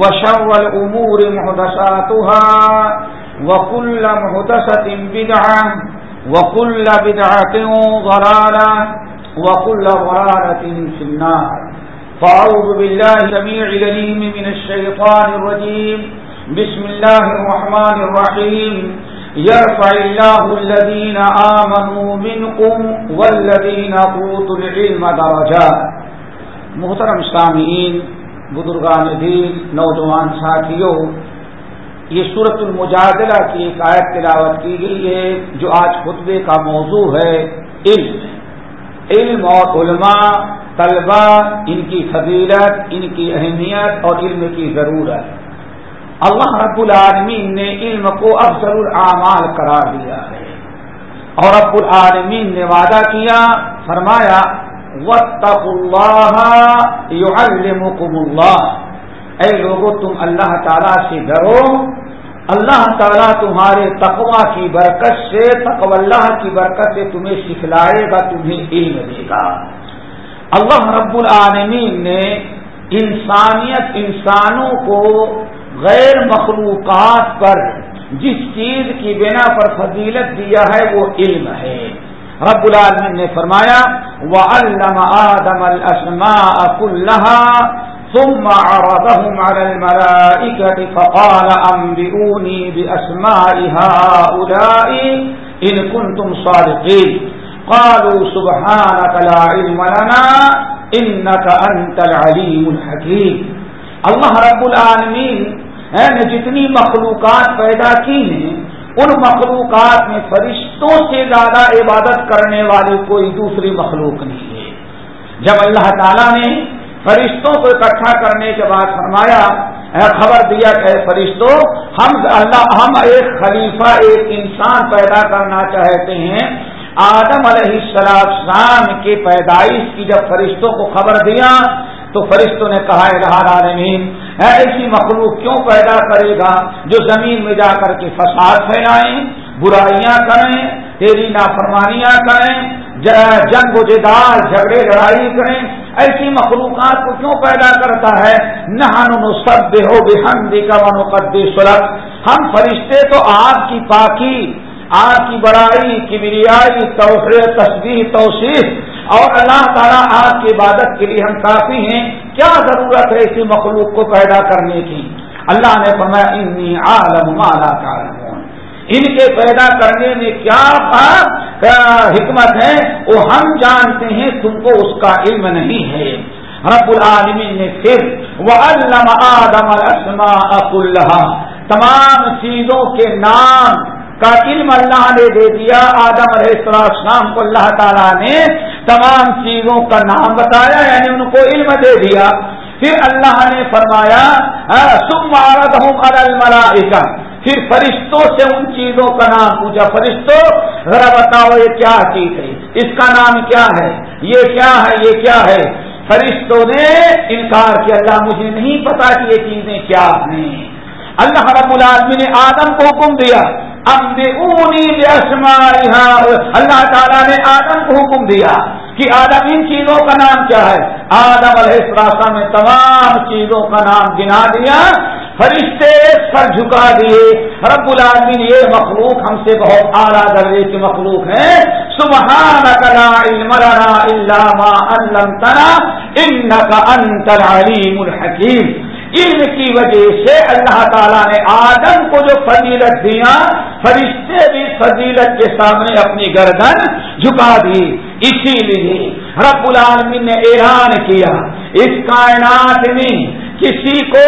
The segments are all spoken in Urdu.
وشر الأمور محدثاتها وكل محدثة بدعة وكل بدعة ضلالة وكل ضلالة في النار. فأعوذ بالله سميع لليم من الشيطان الرجيم. بسم الله الرحمن الرحيم. يرفع الله الذين آمنوا منكم والذين قوتوا العلم درجات. محترم سامعین بزرگان دین نوجوان ساتھیوں، یہ صورت المجادلہ کی ایک آیت تلاوت کی گئی ہے، جو آج خطبے کا موضوع ہے، علم۔ علم اور علماء طلبہ ان کی فضیلت، ان کی اہمیت اور علم کی ضرورت۔ اللہ رب العالمین نے علم کو افضل الاعمال قرار دیا ہے۔ اور رب العالمین نے وعدہ کیا، فرمایا وطق اللہ يعلمكم اے لوگوں تم اللہ تعالیٰ سے ڈرو۔ اللہ تعالیٰ تمہارے تقوا کی برکت سے تقو اللہ کی برکت سے تمہیں سکھلائے گا، تمہیں علم دے گا۔ اللہ رب العالمین نے انسانیت انسانوں کو غیر مخلوقات پر جس چیز کی بنا پر فضیلت دیا ہے، وہ علم ہے۔ رب العالمین نے فرمایا وہ علامہ آدم السما کلحا ثم عرضهم على الملائكة فقال أنبئوني بأسماء هؤلاء إن كنتم صادقين۔ قالوا، سبحانك لا علم لنا إنك أنت العليم الحكيم۔ اللہ رب العالمین نے جتنی مخلوقات پیدا کی ہیں ان مخلوقات میں فرشتوں سے زیادہ عبادت کرنے والی کوئی دوسری مخلوق نہیں ہے۔ جب اللہ تعالیٰ نے فرشتوں کو اکٹھا کرنے کے بعد فرمایا خبر دیا کہ فرشتوں ہم اللہ، ہم ایک خلیفہ، ایک انسان پیدا کرنا چاہتے ہیں۔ آدم علیہ السلام کی پیدائش کی جب فرشتوں کو خبر دیا، تو فرشتوں نے کہا الہار عالمین ایسی مخلوق کیوں پیدا کرے گا جو زمین میں جا کر کے فساد پھیلائیں، برائیاں کریں، تیری نافرمانیاں کریں جنگ و جدال، جھگڑے، لڑائی کریں۔ ایسی مخلوقات کو کیوں پیدا کرتا ہے؟ نہ سب ہو بے ہم سلط ہم فرشتے تو آپ کی پاکی آپ کی بڑائی، کی بریائی توفر تصویر توصیف اور اللہ تعالیٰ آپ کی عبادت کے لیے ہم کافی ہیں۔ کیا ضرورت ہے اسی مخلوق کو پیدا کرنے کی؟ اللہ نے فرمایا، انی عالم مالا ان کے پیدا کرنے میں کیا حکمت ہے؟ وہ ہم جانتے ہیں، تم کو اس کا علم نہیں ہے۔ رب العالمین نے پھر وہ علم آدم اق اللہ تمام چیزوں کے نام کا علم اللہ نے دے دیا۔ آدم علیہ السلام کو اللہ تعالیٰ نے تمام چیزوں کا نام بتایا یعنی ان کو علم دے دیا۔ پھر اللہ نے فرمایا سم عرض ہوں الملائکہ۔ پھر فرشتوں سے ان چیزوں کا نام پوچھا۔ فرشتوں، ذرا بتاؤ یہ کیا چیز ہے؟ اس کا نام کیا ہے؟ یہ کیا ہے؟ یہ کیا ہے؟ فرشتوں نے انکار کیا۔ اللہ، مجھے نہیں پتا کہ یہ چیزیں کیا ہیں۔ اللہ رب العالمین نے آدم کو حکم دیا اب اونی اللہ تعالیٰ نے آدم کو حکم دیا کہ آدم ان چیزوں کا نام کیا ہے۔ آدم علیہ السلام میں تمام چیزوں کا نام گنا دیا، فرشتے سر جھکا دیے۔ رب العالمین یہ مخلوق ہم سے بہت اعلیٰ درجے کی مخلوق ہے۔ سبحان العلیم الحکیم۔ علم کی وجہ سے اللہ تعالیٰ نے آدم کو جو فضیلت دیا، فرشتے بھی فضیلت کے سامنے اپنی گردن جھکا دی۔ اسی لیے رب العالمین نے اعلان کیا، اس کائنات میں کسی کو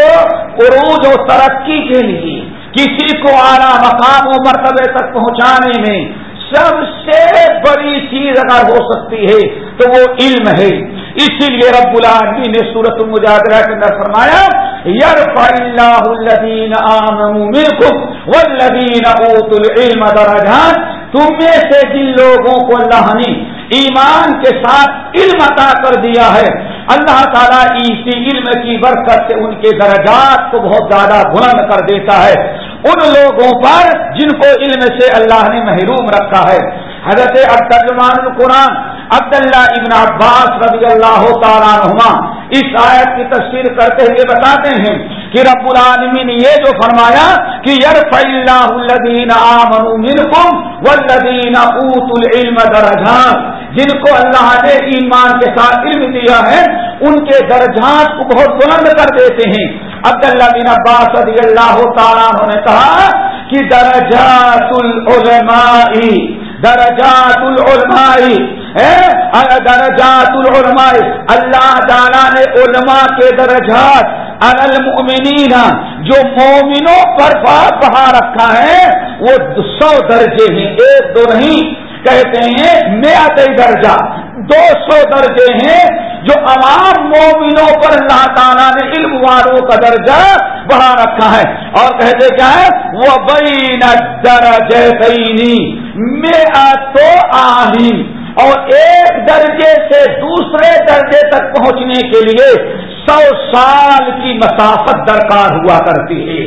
عروج و ترقی کے لیے، کسی کو اعلیٰ مقام و مرتبے تک پہنچانے میں سب سے بڑی چیز اگر ہو سکتی ہے تو وہ علم ہے۔ اسی لیے رب العالمین نے سورت المجادرہ کے اندر فرمایا یار اللہ الدین والذین اوت العلم درجات، تم میں سے جن لوگوں کو اللہ نے ایمان کے ساتھ علم عطا کر دیا ہے، اللہ تعالیٰ اسی علم کی برکت سے ان کے درجات کو بہت زیادہ بلند کر دیتا ہے۔ ان لوگوں پر جن کو علم سے اللہ نے محروم رکھا ہے۔ حضرت ترجمان القرآن عبداللہ ابن عباس رضی اللہ تعالیٰ نما اس آیت کی تفسیر کرتے ہوئے بتاتے ہیں کہ رب العالمین یہ جو فرمایا کہ یار اللہ الدین والذین اوت العلم درجات، جن کو اللہ نے ایمان کے ساتھ علم دیا ہے، ان کے درجات کو بہت بلند کر دیتے ہیں۔ عبداللہ بن عباس رضی اللہ تعالیٰ نے کہا کہ درجات العلماء درجات العلماء درجات العلماء، اللہ تعالیٰ نے علماء کے درجات المؤمنین، جو مومنوں پر بہا رکھا ہے، وہ سو درجے ہیں، ایک دو نہیں، کہتے ہیں نیا درجہ دو سو درجے ہیں جو عوام مومنوں پر اللہ تعالیٰ نے علم والوں کا درجہ بڑھا رکھا ہے۔ اور کہتے کیا ہے؟ وہ بین درجے میں تو آہی اور ایک درجے سے دوسرے درجے تک پہنچنے کے لیے سو سال کی مسافت درکار ہوا کرتی ہے۔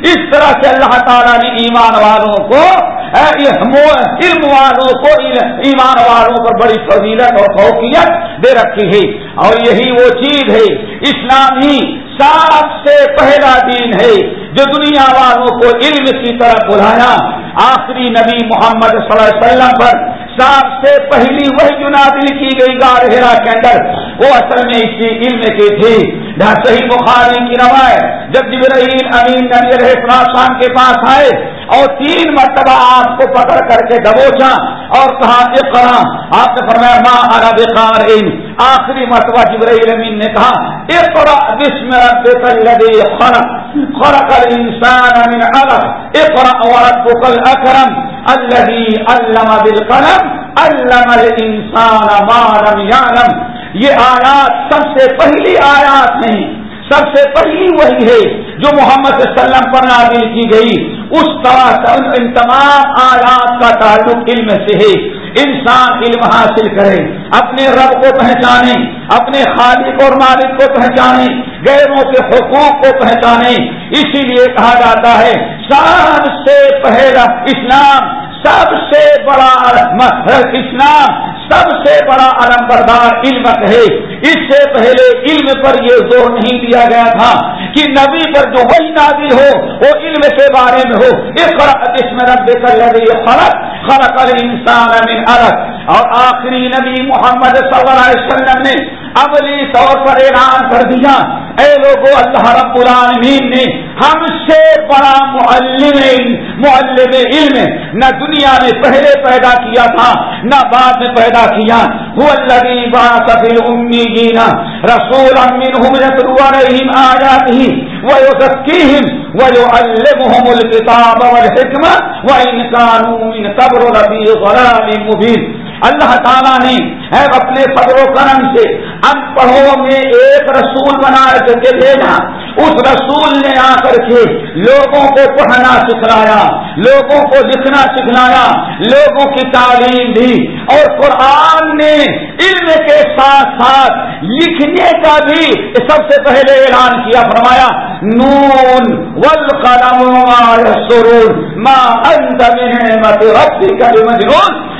اس طرح سے اللہ تعالیٰ نے ایمان والوں کو علم والوں کو، ایمان والوں پر بڑی فضیلت اور فوقیت دے رکھی ہے۔ اور یہی وہ چیز ہے اسلام ہی سب سے پہلا دین ہے جو دنیا والوں کو علم کی طرف بلایا۔ آخری نبی محمد صلی اللہ علیہ وسلم پر سب سے پہلی وہی جو نازل کی گئی گار ہیرا کے اندر، وہ اصل میں اسی علم کی تھی۔ صحیح بخاری کی روایت، جب جبرائیل امین نبی علیہ السلام کے پاس آئے اور تین مرتبہ آپ کو پکڑ کر کے دبوچا اور کہا، اقرا، آپ نے فرمایا ماں ارا بےکار آخری مرتبہ جبرائیل امین نے کہا اقرا بسم ربک الذی خلق. خلق الانسان من علق. اقرا وربک الاکرم. الذي علم بالقلم. علم الانسان ما لم يعلم. یہ آیات سب سے پہلی آیات نہیں سب سے پہلی وہی ہے جو محمد صلی اللہ علیہ وسلم پر نازل کی گئی۔ اس طرح ان تمام آیات کا تعلق علم سے ہے۔ انسان علم حاصل کرے، اپنے رب کو پہچانے، اپنے خالق اور مالک کو پہچانے، غیروں کے حقوق کو پہچانے۔ اسی لیے کہا جاتا ہے سب سے پہلا اسلام سب سے بڑا اسلام سب سے بڑا علم بردار علم ہے۔ اس سے پہلے علم پر یہ زور نہیں دیا گیا تھا کہ نبی پر جو وہی نازل ہو، وہ علم کے بارے میں ہو۔ اس میں رب کر فرق خلق الانسان من الگ اور آخری نبی محمد صلی اللہ علیہ وسلم نے عملی طور پر اعلان کر دیا۔ اے لوگوں اللہ رب العالمین نے ہم سے بڑا معلم معلم علم نہ دنیا میں پہلے پیدا کیا تھا، نہ بعد میں پیدا کیا۔ وہ اللہ بات امی جینا رسول امین ہم آ جاتی وہ سکیم وہ جو الم الکتاب والحکمت وہ انسان قبر ربی مبین۔ اللہ تعالیٰ نے اپنے فضل و کرم سے ان پڑھوں میں ایک رسول بنا کے بھیجا۔ اس رسول نے آ کر کے لوگوں کو پڑھنا سکھلایا، لوگوں کو لکھنا سکھلایا، لوگوں کی تعلیم دی۔ اور قرآن نے علم کے ساتھ ساتھ لکھنے کا بھی سب سے پہلے اعلان کیا، فرمایا، نون ول قلم سرون ماں انت مت ربی کا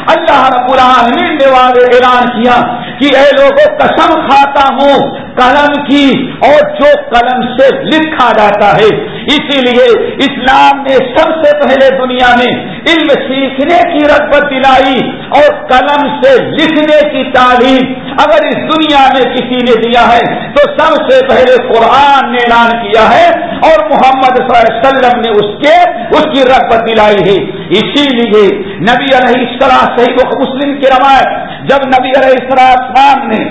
اللہ رب العالمین نے والے اعلان کیا کہ اے لوگوں قسم کھاتا ہوں، قلم کی، اور جو قلم سے لکھا جاتا ہے۔ اسی لیے اسلام نے سب سے پہلے دنیا میں علم سیکھنے کی رغبت دلائی اور قلم سے لکھنے کی تعلیم۔ اگر اس دنیا میں کسی نے دیا ہے، تو سب سے پہلے قرآن نے اعلان کیا ہے اور محمد صلی اللہ علیہ وسلم نے اس کے، اس کی رغبت دلائی ہے۔ اسی لیے نبی علیہ السلام صحیح مسلم کی روایت، جب نبی علیہ السلام نے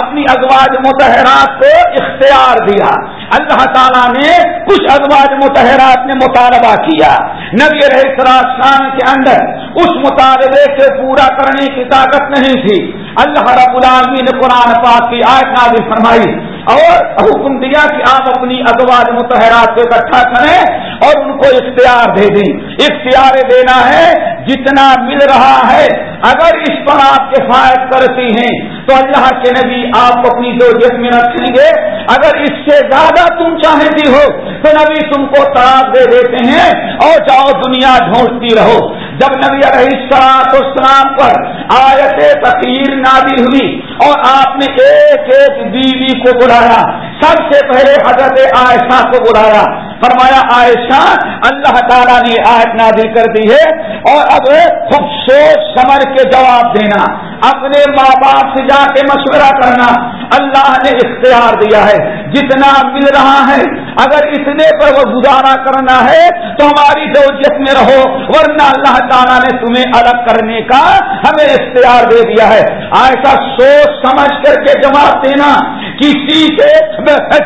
اپنی ازواج متحرات کو اختیار دیا اللہ تعالیٰ نے کچھ ازواج متحرات نے مطالبہ کیا۔ نبی علیہ السلام کے اندر اس مطالبے سے پورا کرنے کی طاقت نہیں تھی۔ اللہ رب العالمین نے قرآن پاک کی آیت نازل فرمائی۔ اور حکم دیا کہ آپ اپنی ازواج متحرات کو اکٹھا کریں اور ان کو اختیار دے دیں۔ اختیار دینا ہے، جتنا مل رہا ہے۔ اگر اس پر آپ کفایت کرتی ہیں، تو اللہ کے نبی آپ اپنی دو میں رکھیں گے۔ اگر اس سے زیادہ تم چاہتی ہو، تو نبی تم کو تلاش دے دیتے ہیں اور جاؤ دنیا ڈھونڈتی رہو۔ جب نبی علیہ السلام اسلام پر آیت تقیر نادی ہوئی اور آپ نے ایک ایک بیوی کو بلایا۔ سب سے پہلے حضرت عائشہ کو بلایا۔ فرمایا، عائشہ، اللہ تعالیٰ نے آیت نازل کر دی ہے اور اب خوب سوچ سمجھ کے جواب دینا۔ اپنے ماں باپ سے جا کے مشورہ کرنا۔ اللہ نے اختیار دیا ہے۔ جتنا مل رہا ہے، اگر اتنے پر وہ گزارا کرنا ہے، تو ہماری زوجیت میں رہو۔ ورنہ اللہ تعالیٰ نے تمہیں الگ کرنے کا ہمیں اختیار دے دیا ہے۔ ایسا سوچ سمجھ کر کے جواب دینا، کسی سے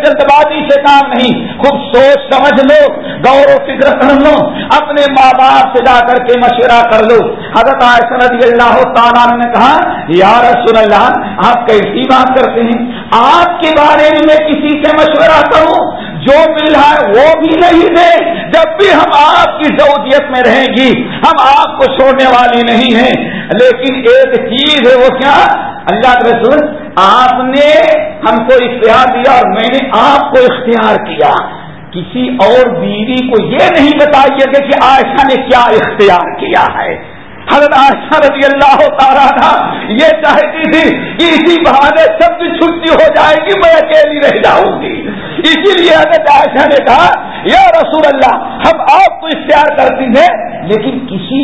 جلد بازی سے کام نہیں۔ خوب سوچ سمجھ لو، غور و فکر کر لو، اپنے ماں باپ سے جا کر کے مشورہ کر لو۔ حضرت رضی اللہ تعالیٰ نے کہا، یا رسول اللہ، آپ کیسی بات کرتے ہیں؟ آپ کے بارے میں میں کسی سے مشورہ کروں، جو مل رہا ہے وہ بھی نہیں دے جب بھی ہم آپ کی زودیت میں رہیں گی، ہم آپ کو چھوڑنے والی نہیں ہیں۔ لیکن ایک چیز ہے وہ کیا؟ اللہ کے رسول، آپ نے ہم کو اختیار دیا اور میں نے آپ کو اختیار کیا۔ کسی اور بیوی کو یہ نہیں بتائیے کہ عائشہ نے کیا اختیار کیا ہے۔ حضرت عائشہ رضی اللہ تعالیٰ تھا یہ چاہتی تھی کہ اسی بہانے سب کی چھٹی ہو جائے گی، میں اکیلی رہ جاؤں گی۔ اسی لیے حضرت عائشہ نے کہا، یا رسول اللہ، ہم آپ کو اختیار کرتی ہیں لیکن کسی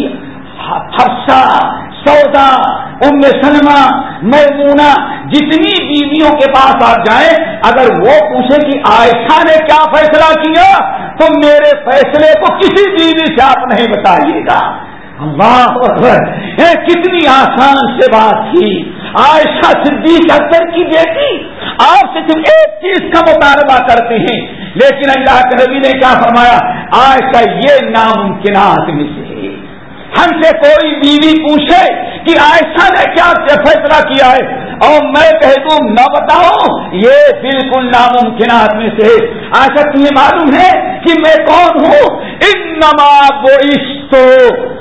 حفصہ، سودا، ام سلمہ، میمونہ جتنی بیویوں کے پاس آپ جائیں، اگر وہ پوچھے کہ عائشہ نے کیا فیصلہ کیا، تو میرے فیصلے کو کسی بیوی سے آپ نہیں بتائیے گا۔ اللہ کتنی آسان سے بات تھی۔ عائشہ صدیق اکثر کی بیٹی۔ آپ سے صرف ایک چیز کا مطالبہ کرتے ہیں۔ لیکن اللہ کے نبی نے کیا فرمایا؟ عائشہ، یہ ناممکنات میں سے ہم سے کوئی بیوی پوچھے کہ عائشہ نے کیا فیصلہ کیا ہے؟ اور میں کہہ دوں، نہ بتاؤ یہ بالکل ناممکنات میں سے آشا تمہیں معلوم ہے کہ میں کون ہوں؟ ان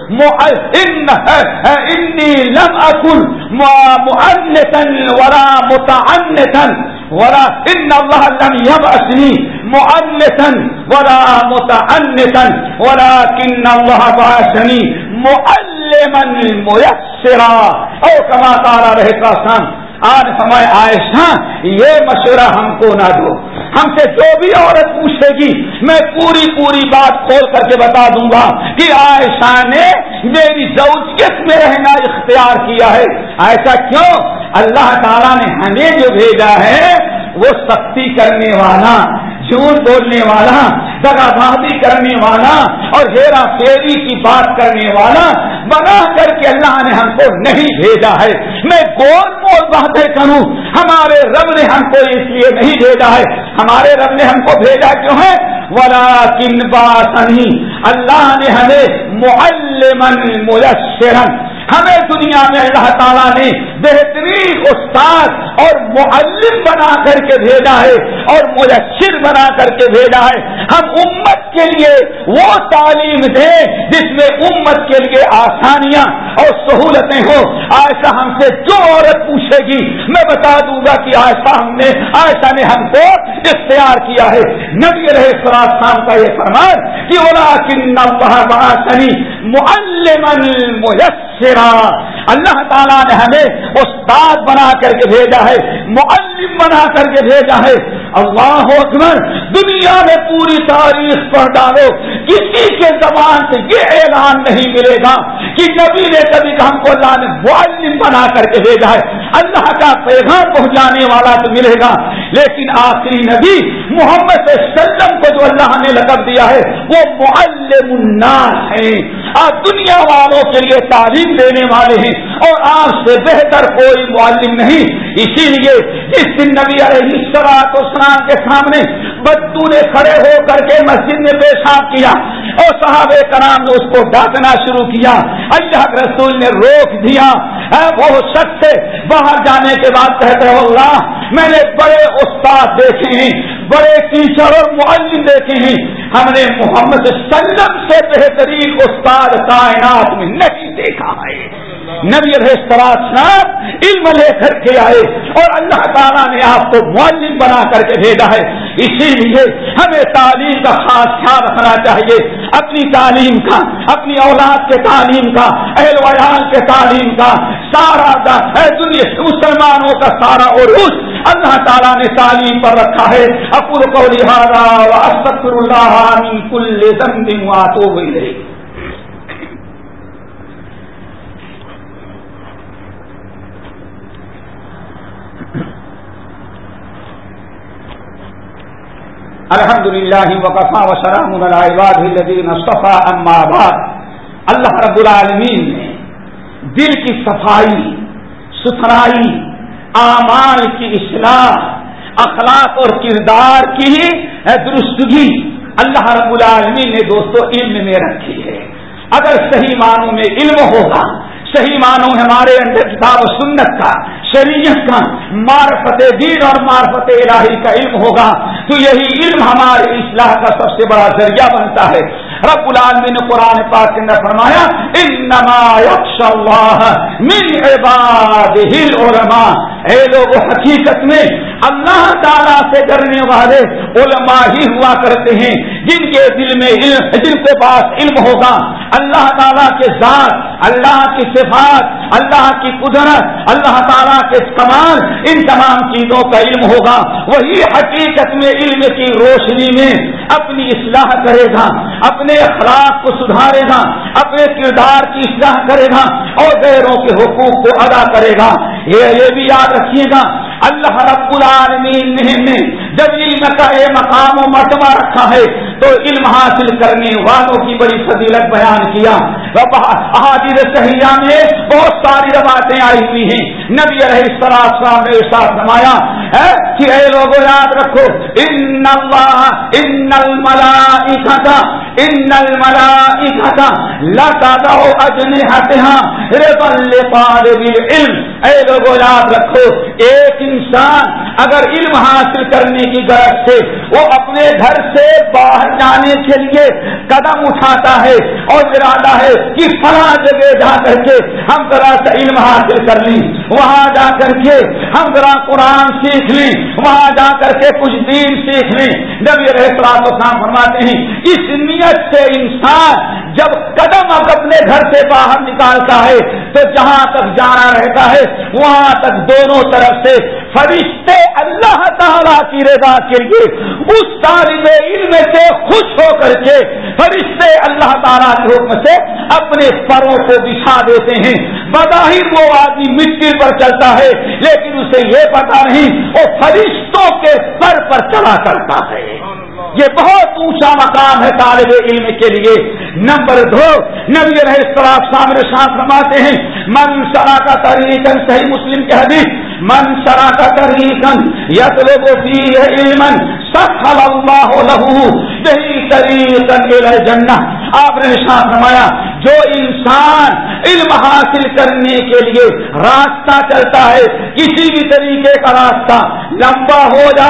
نماب انی لم اکل مؤنتن ولا متعنتن ورا ان اللہ لم يبعثني مؤنثا ولا متعنتن ولكن الله بعثني معلما ميسرا۔ او كما قال رحمه الله آج سمے عائشہ ہاں، یہ مشورہ ہم کو نہ دو۔ ہم سے جو بھی عورت پوچھے گی، میں پوری پوری بات کھول کر کے بتا دوں گا کہ عائشہ نے میری زوجیت میں رہنا اختیار کیا ہے۔ ایسا کیوں؟ اللہ تعالیٰ نے ہمیں جو بھیجا ہے، وہ سختی کرنے والا، جھوٹ بولنے والا دگا بازی کرنے والا اور ہیرا فیری کی بات کرنے والا بنا کر کے اللہ نے ہم کو نہیں بھیجا ہے۔ میں گول مول باتیں کروں۔ ہمارے رب نے ہم کو اس لیے نہیں بھیجا ہے۔ ہمارے رب نے ہم کو بھیجا کیوں ہے؟ ولا کن باسنی اللہ نے ہمیں معلمن مجسرن ہمیں دنیا میں اللہ تعالیٰ نے بہترین استاد اور معلم بنا کر کے بھیجا ہے اور میسر بنا کر کے بھیجا ہے۔ ہم امت کے لیے وہ تعلیم دیں جس میں امت کے لیے آسانیاں اور سہولتیں ہو ایسا ہم سے جو عورت پوچھے گی، میں بتا دوں گا کہ ایسا ہم نے ایسا نے ہم کو اختیار کیا ہے۔ نبی رہے سراج خان کا یہ فرمان کہ اولا کن سنی معلمن رہا۔ اللہ تعالیٰ نے ہمیں استاد بنا کر کے بھیجا ہے معلم بنا کر کے بھیجا ہے۔ اللہ اکبر، دنیا میں پوری تاریخ پڑھ ڈالو، کسی کے زبان سے یہ اعلان نہیں ملے گا کہ نبی نے کبھی ہم کو اللہ نے معلم بنا کر کے بھیجا ہے۔ اللہ کا پیغام پہنچانے والا تو ملے گا۔ لیکن آخری نبی محمد وسلم کو جو اللہ نے لقب دیا ہے، وہ معلم الناس ہیں۔ آپ دنیا والوں کے لیے تعلیم دینے والے ہیں۔ اور آپ سے بہتر کوئی معلم نہیں۔ اسی لیے اس دن نبی علیہ السلاط اسلام کے سامنے بدو نے کھڑے ہو کر کے مسجد میں پیشاب کیا اور صحاب کرام نے اس کو ڈانٹنا شروع کیا۔ اللہ کے رسول نے روک دیا۔ وہ شخص باہر جانے کے بعد کہتے ہو اللہ، میں نے بڑے استاد دیکھے ہیں، بڑے ٹیچر اور معلم دیکھے ہیں۔ ہم نے محمد سلم سے بہترین استاد کائنات میں نہیں دیکھا ہے۔ نبی صاحب علم لے کر کے آئے اور اللہ تعالیٰ نے آپ کو معلم بنا کر کے بھیجا ہے۔ اسی لیے ہمیں تعلیم کا خاص خیال رکھنا چاہیے۔ اپنی تعلیم کا، اپنی اولاد کے تعلیم کا، اہل ویال کے تعلیم کا، سارا دنیا مسلمانوں کا سارا عروج اللہ تعالیٰ نے تعلیم پر رکھا ہے۔ اپر کو لہٰذا اللہ کل تو الحمد للہ وقفا وسلام الدین صفا اما بعد۔ اللہ رب العالمین نے دل کی صفائی، ستھرائی، اعمال کی اصلاح، اخلاق اور کردار کی درستگی اللہ رب العالمین نے دوستو علم میں رکھی ہے۔ اگر صحیح معنوں میں علم ہوگا صحیح معنوں ہمارے اندر کتاب و سنت کا، شریعت کا۔ معرفت دین اور معرفت الہی کا علم ہوگا۔ تو یہی علم ہمارے اصلاح کا سب سے بڑا ذریعہ بنتا ہے۔ رب العالمین نے قرآن پاک کے اندر فرمایا، انما یخش اللہ من عباده العلماء۔ اے لوگ، حقیقت میں اللہ تعالیٰ سے ڈرنے والے علماء ہی ہوا کرتے ہیں۔ جن کے دل میں علم، جن کے پاس علم ہوگا، اللہ تعالیٰ کے ذات، اللہ کی صفات، اللہ کی قدرت، اللہ تعالیٰ کے کمال، ان تمام چیزوں کا علم ہوگا۔ وہی حقیقت میں علم کی روشنی میں اپنی اصلاح کرے گا، اپنے اخلاق کو سدھارے گا، اپنے کردار کی اصلاح کرے گا اور غیروں کے حقوق کو ادا کرے گا۔ یہ بھی یاد رکھیے گا اللہ رب العالمین نے جب علم کا یہ مقام و مرتبہ رکھا ہے تو علم حاصل کرنے والوں کی بڑی فضیلت بیان کیا۔ احادیث صحیحہ میں بہت ساری روایتیں آئی ہوئی ہیں۔ نبی علیہ السلام نے ساتھ نمایا ہے کہ اے لوگوں یاد رکھو، ان اللہ، ان الملائکہ ان الملائکہ، لا لتدعو اجنحتها رضا لطالب العلم۔ اے لوگوں یاد رکھو، ایک انسان اگر علم حاصل کرنے کی غرض سے وہ اپنے گھر سے باہر جانے کے لیے قدم اٹھاتا ہے اور ارادہ ہے کہ فلاں جگہ جا کر کے ہم ذرا سا علم حاصل کر لیں۔ وہاں جا کر کے ہم ذرا قرآن سیکھ لیں۔ وہاں جا کر کے کچھ دین سیکھ لیں۔ جب یہ رہتا تو کام فرماتے ہیں، اس نیت سے انسان جب قدم اب اپنے گھر سے باہر نکالتا ہے، تو جہاں تک جانا رہتا ہے، وہاں تک دونوں طرف سے فرشتے اللہ تعالیٰ کی رضا کے لیے اس طالب علم سے خوش ہو کر کے فرشتے اللہ تعالیٰ کے حکم سے اپنے پروں کو بچھا دیتے ہیں۔ بظاہر وہ آدمی مٹی پر چلتا ہے، لیکن اسے یہ پتا نہیں، وہ فرشتوں کے سر پر چلا کرتا ہے۔ یہ بہت اونچا مقام ہے طالب علم کے لیے۔ نمبر دو، نبی رہے سامنے شان فرماتے ہیں، من سرا کا تحریکن صحیح مسلم کے حدیث، من سرا کا تحریکن یت لوگوں کی علم سخل اللہ لہو طریق جنہ آپ نے ساتھ نمایا جو انسان علم حاصل کرنے کے لیے راستہ چلتا ہے، کسی بھی طریقے کا راستہ لمبا ہو یا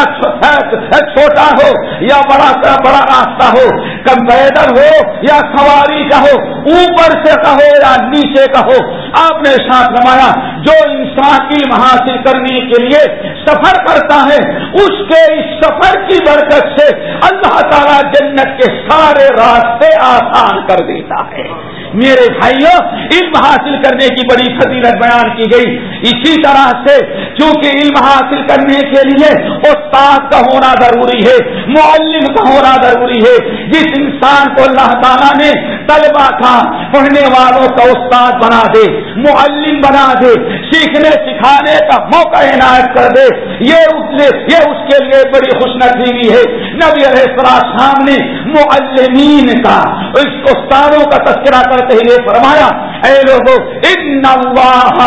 چھوٹا ہو یا بڑا بڑا راستہ ہو کم پیدل ہو یا سواری کا ہو، اوپر سے کہو یا نیچے کا ہو آپ نے ساتھ نمایا جو انسان علم حاصل کرنے کے لیے سفر کرتا ہے، اس کے اس سفر کی برکت سے اللہ تعالیٰ جنت کے سارے راستے آسان کر دیتا ہے۔ میرے بھائیوں علم حاصل کرنے کی بڑی فضیلت بیان کی گئی۔ اسی طرح سے چونکہ علم حاصل کرنے کے لیے استاد کا ہونا ضروری ہے، معلم کا ہونا ضروری ہے۔ جس انسان کو اللہ تعالیٰ نے طلبا کا پڑھنے والوں کا استاد بنا دے، معلم بنا دے، سیکھنے، سکھانے کا موقع عنایت کر دے۔ یہ اس یہ اس کے لیے بڑی خوش نصیبی ہے۔ نبی علیہ السلام نے معلمین کا۔ اس استادوں کا تذکرہ کرتے ہوئے فرمایا، اے لوگوں ان اللہ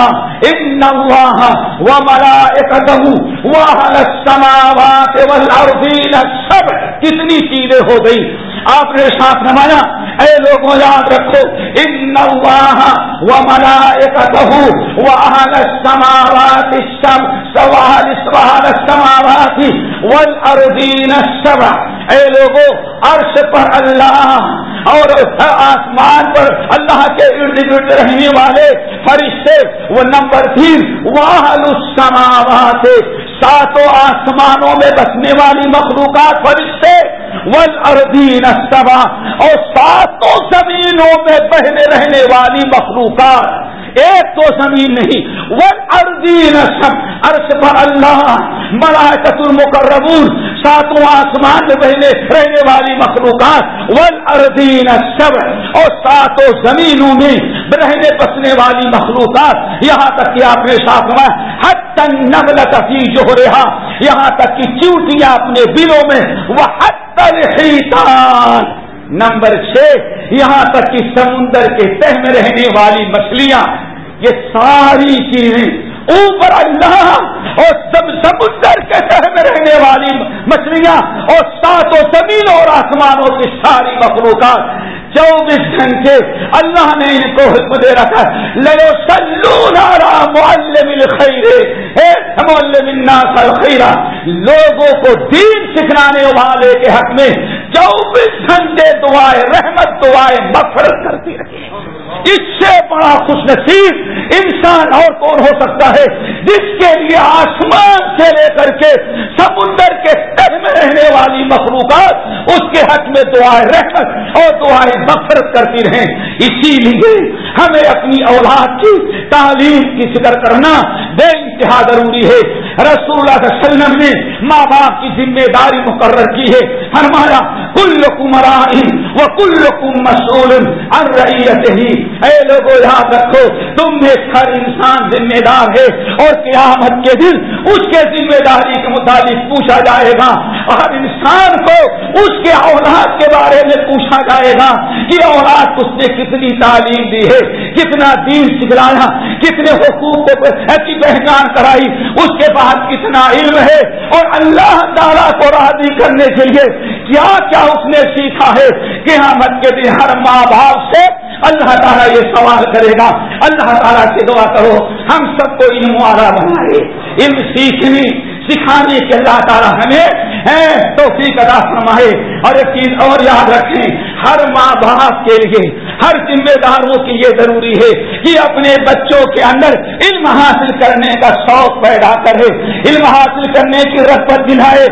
ان اللہ و ملائکتہ و اہل السماوات والارضین، سب کتنی چیزیں ہو گئی آپ نے ساتھ نمایا اے لوگوں، یاد رکھو ان اللہ و ملائکتہ و اہل السماوات سب سوال السماوات والارضین اے لوگوں عرش پر اللہ اور آسمان پر اللہ کے ارد گرد رہنے والے فرشتے، وہ نمبر تین السماوات ساتوں آسمانوں میں بسنے والی مخلوقات فرشتے ول اردین استبا اور ساتوں زمینوں میں بہنے رہنے والی مخلوقات۔ ایک تو زمین نہیں ون اردین عرش پر اللہ ملائکت المقربون ساتوں آسمان میں بہنے رہنے والی مخلوقات ول سب اور ساتوں زمینوں میں رہنے بسنے والی مخلوقات۔ یہاں تک کہ آپ نے ساتھ میں حد تک نبل تفیع جو رہا یہاں تک کہ چوٹیاں اپنے بلوں میں وہ حد تک نمبر چھ، یہاں تک کہ سمندر کے تہ میں رہنے والی مچھلیاں، یہ ساری چیزیں اوپر اللہ اور سب سمندر کے تہ میں رہنے والی مچھلیاں اور ساتوں زمین اور آسمانوں کی ساری مخلوقات چوبیس گھنٹے اللہ نے ان کو حکم دے رکھا لو سلو نارا معلم خیرا لوگوں کو دین سکھلانے والے کے حق میں چوبیس گھنٹے دعائیں رحمت دعائیں مفرت کرتی رہی اس سے بڑا خوش نصیب انسان اور کون ہو سکتا ہے جس کے لیے آسمان سے لے کر کے سمندر کے تر میں رہنے والی مخلوقات اس کے حق میں دعائیں رحمت اور دعائیں مفرت کرتی رہیں۔ اسی لیے ہمیں اپنی اولاد کی تعلیم کی فکر کرنا بے انتہا ضروری ہے۔ رسول اللہ علیہ وسلم نے ماں باپ کی ذمہ داری مقرر کی ہے۔ فرمایا کل کمرائن وہ کل کم مسول ہی اے لوگوں یاد رکھو، تم میں ہر انسان ذمہ دار ہے اور قیامت کے دن اس کے ذمہ داری کے مطابق پوچھا جائے گا ہر انسان کو اس کے اولاد کے بارے میں جائے گا کہ اولاد اس نے کتنی تعلیم دی ہے، کتنا دین سکھلایا، کتنے حقوق کو پہچان کرائی، اس کے بعد کتنا علم ہے۔ اور اللہ تعالیٰ کو راضی کرنے کے لیے کیا کیا اس نے سیکھا ہے؟ کہ ہم کے دن ہر ماں باپ سے اللہ تعالیٰ یہ سوال کرے گا۔ اللہ تعالیٰ سے دعا کرو، ہم سب کو علم والا بنائے۔ علم سیکھنے سکھانے کے اللہ تعالیٰ ہمیں توفیق ادا فرمائے۔ اور ایک چیز اور یاد رکھیں، ہر ماں باپ کے لیے، ہر ذمہ داروں کی یہ ضروری ہے کہ اپنے بچوں کے اندر علم حاصل کرنے کا شوق پیدا کرے۔ علم حاصل کرنے کی رغبت دلائے۔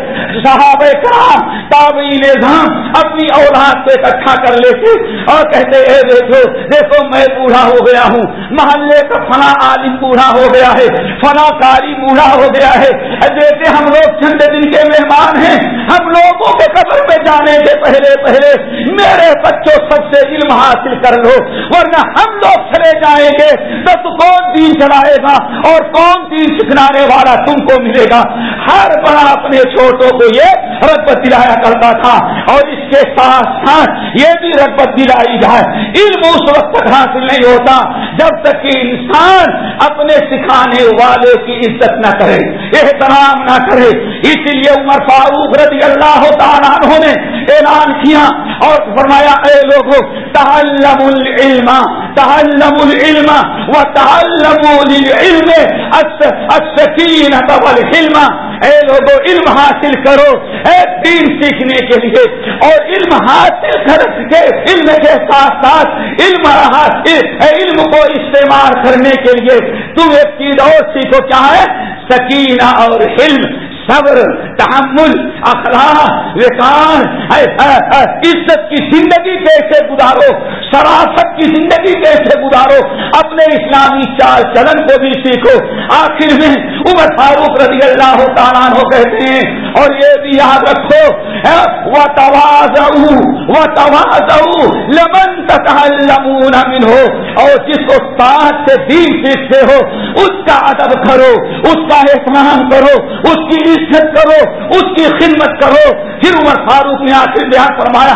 صحابہ کرام تابعی نظام اپنی اولاد کو اکٹھا کر لیتے اور کہتے، اے دیکھو دیکھو میں بوڑھا ہو گیا ہوں۔ محلے کا فنا عالم بوڑھا ہو گیا ہے فنا کاری بوڑھا ہو گیا ہے۔ دیکھتے ہم لوگ چند دن کے مہمان ہیں، ہم لوگوں کے قبر پہ جانے کے پہلے پہلے میرے بچوں سب سے علم حاصل کر لو، ورنہ ہم لوگ چلے جائیں گے تو کون دین چلائے گا اور کون دین سکھلانے والا تم کو ملے گا؟ ہر بڑا اپنے چھوٹوں کو یہ رغبت دلایا کرتا تھا اور اس کے ساتھ ساتھ یہ بھی رغبت دلائی جائے۔ علم اس وقت تک حاصل نہیں ہوتا جب تک کہ انسان اپنے سکھانے والے کی عزت نہ کرے۔ احترام نہ کرے۔ اسی لیے عمر فاروق رضی اللہ تعالیٰ نے اعلان کیا اور فرمایا، اے لوگوں تحلم العلم تحلم العلم و تحلم العلم والحلم۔ اے لوگوں علم حاصل کرو، اے دین سیکھنے کے لیے۔ اور علم حاصل کر کے، علم کے ساتھ ساتھ علم علم کو استعمال کرنے کے لیے تم ایک چیز اور سیکھو، کیا ہے؟ سکینہ اور حلم صبر تحمل اخلاق وقار عزت کی زندگی کیسے گزارو؟ شرافت کی زندگی کیسے گزارو؟ اپنے اسلامی چال چلن کو بھی سیکھو۔ آخر میں عمر فاروق رضی اللہ تعالیٰ ہو کہتے ہیں، اور یہ بھی یاد رکھو وہ تواز وہ تواز لمن تمون امن ہو اور جس استاد سے دین سیکھتے ہو، اس کا ادب کرو، اس کا احترام کرو، اس کی عزت کرو، اس کی خدمت کرو۔ پھر عمر فاروق نے آخر بیان فرمایا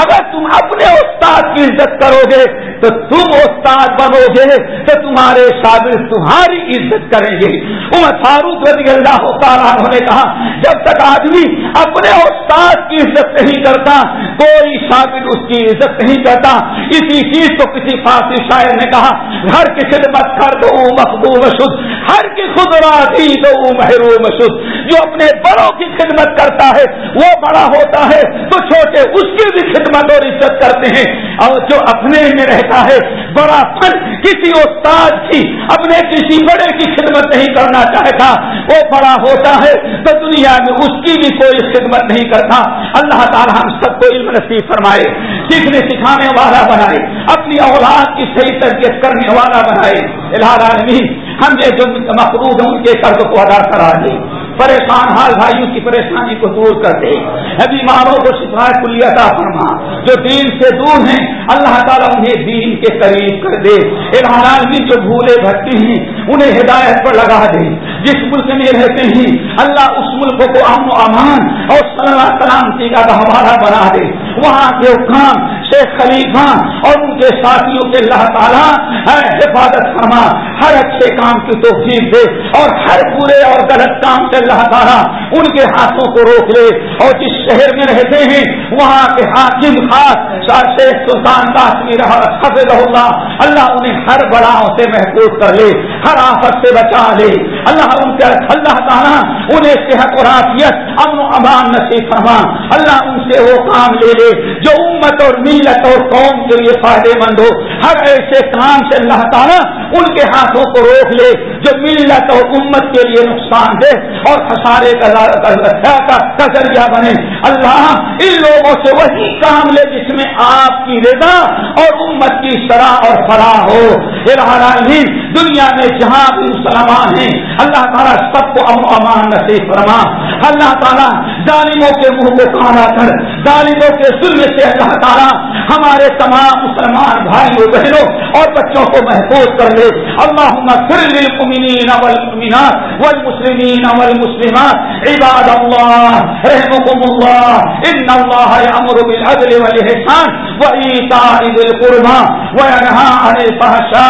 اگر تم اپنے استاد کی عزت کرو گے، تو تم استاد بنو گے، تو تمہارے شاگرد تمہاری عزت کریں گے۔ عمر فاروق رضی اللہ تعالیٰ نے کہا، جب تک آدمی اپنے استاد کی عزت نہیں کرتا، کوئی شاگرد اس کی عزت نہیں کرتا۔ اسی چیز کو کسی فارسی شاعر نے کہا، گھر کی خدمت کر دو مقبول شد، ہر کی خود راضی دو محروم شد۔ جو اپنے بڑوں کی خدمت کرتا ہے، وہ بڑا ہوتا ہے، تو چھوٹے اس کی بھی خدمت اور عزت کرتے ہیں۔ اور جو اپنے میں رہتا ہے، بڑا فن کسی استاد کی، اپنے کسی بڑے کی خدمت نہیں کرنا چاہتا۔ وہ بڑا ہوتا ہے، تو دنیا میں اس کی بھی کوئی خدمت نہیں کرتا۔ اللہ تعالیٰ ہم سب کو علم نصیب فرمائے، سیکھنے سکھانے والا بنائے، اپنی اولاد کی صحیح تربیت کرنے والا بنائے۔ الہٰ ہم نے جو مقروض ہیں، ان کے قرض کو ادا کرا دے پریشان، حال بھائیوں کی پریشانی کو دور کر دے۔ بیماروں کو کلی عطا فرما۔ جو دین سے دور ہیں، اللہ تعالیٰ انہیں دین کے قریب کر دے۔ بھی جو بھولے بھٹتے ہیں انہیں ہدایت پر لگا دے جس ملک میں رہتے ہیں، اللہ اس ملک کو امن و امان اور صلی اللہ سلامتی کا ہمارا بنا دے۔ وہاں کے حکام، شیخ خلیفہ اور ان کے ساتھیوں کے اللہ تعالیٰ حفاظت فرما، ہر اچھے کام کی توفیق دے اور ہر برے اور غلط کام سے اللہ تعالیٰ ان کے ہاتھوں کو روک لے۔ اور جس شہر میں رہتے ہیں، وہاں کے حاکم خاص شیخ سلطان کاشمیر حفظ اللہ اللہ انہیں ہر بڑاؤں سے محفوظ کر لے۔ ہر آفت سے بچا لے۔ اللہ ان کے اللہ تعالیٰ انہیں صحت اور عافیت، امن و امان نصیب فرما۔ اللہ ان سے وہ کام لے لے جو امت اور ملت اور قوم کے لیے فائدے مند ہو۔ ہر ایسے کام سے اللہ تعالیٰ ان کے ہاتھوں کو روک لے جو ملت اور امت کے لیے نقصان دے اور خسارے کا ذریعہ بنے۔ اللہ ان لوگوں سے وہی کام لے جس میں آپ کی رضا اور امت کی شرح اور فلاح ہو۔ دنیا میں جہاں بھی مسلمان ہیں، اللہ تعالیٰ سب کو امن امان نصیب فرما۔ اللہ تعالیٰ ظالموں کے منہ کو کھانا کر، ظالموں کے ظلم سے اللہ تعالیٰ ہمارے تمام مسلمان بھائیوں، بہنوں اور بچوں کو محفوظ کر لے۔ اللہ پھر للمؤمنین والمؤمنات والمسلمین والمسلمات. عباد اللہ رحمكم اللہ، ان اللہ یامر بالعدل والاحسان وایتاء ذی القربى عن الفحشاء